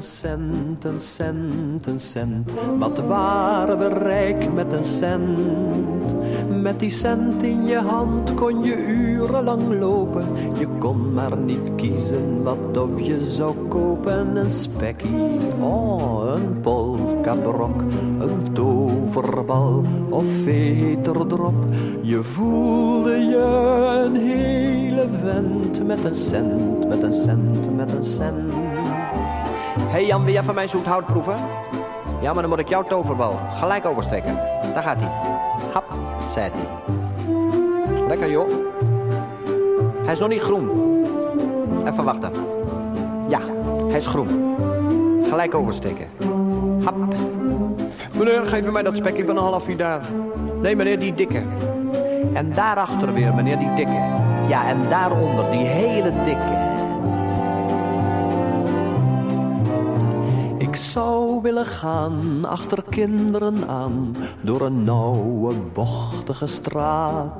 een cent, een cent, een cent. Wat waren we rijk met een cent? Met die cent in je hand kon je urenlang lopen. Je kon maar niet kiezen wat of je zou kopen. Een spekkie, oh, een polkabrok, een toverbal of veterdrop. Je voelde je een hele vent met een cent, met een cent, met een cent. Hey Jan, wil jij van mijn zoet hout proeven? Ja, maar dan moet ik jouw toverbal gelijk oversteken. Daar gaat hij. Hap, zei hij. Lekker joh. Hij is nog niet groen. Even wachten. Ja, hij is groen. Gelijk oversteken. Hap. Meneer, geef mij dat spekje van een half uur daar. Nee, meneer, die dikke. En daarachter weer, meneer, die dikke. Ja, en daaronder, die hele dikke. Zou willen gaan achter kinderen aan door een nauwe, bochtige straat.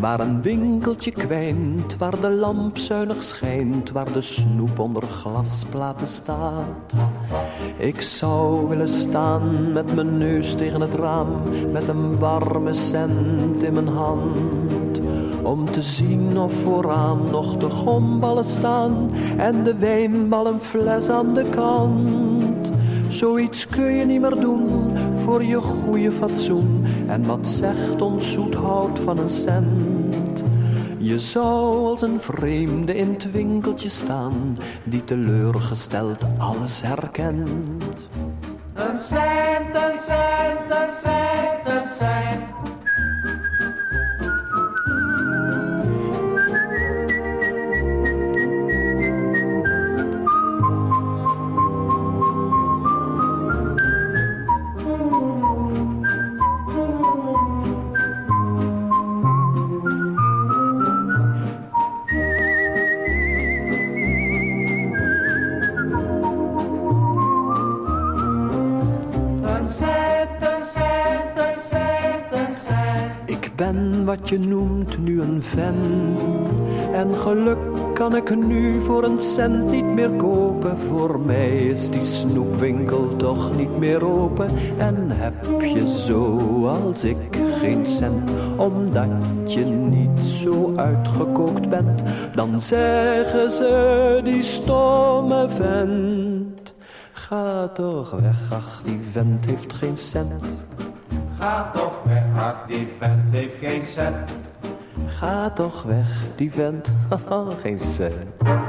Waar een winkeltje kwijnt, waar de lamp zuinig schijnt, waar de snoep onder glasplaten staat. Ik zou willen staan met mijn neus tegen het raam, met een warme cent in mijn hand. Om te zien of vooraan nog de gomballen staan en de wijnballenfles aan de kant. Zoiets kun je niet meer doen voor je goede fatsoen. En wat zegt ons zoet hout van een cent? Je zou als een vreemde in het winkeltje staan, die teleurgesteld alles herkent. Een cent, een cent, een cent, ben wat je noemt nu een vent. En geluk kan ik nu voor een cent niet meer kopen. Voor mij is die snoepwinkel toch niet meer open. En heb je zo als ik geen cent, omdat je niet zo uitgekookt bent. Dan zeggen ze die stomme vent. Ga toch weg, ach die vent heeft geen cent. Ga toch weg, die vent heeft geen cent. Ga toch weg, die vent, geen cent.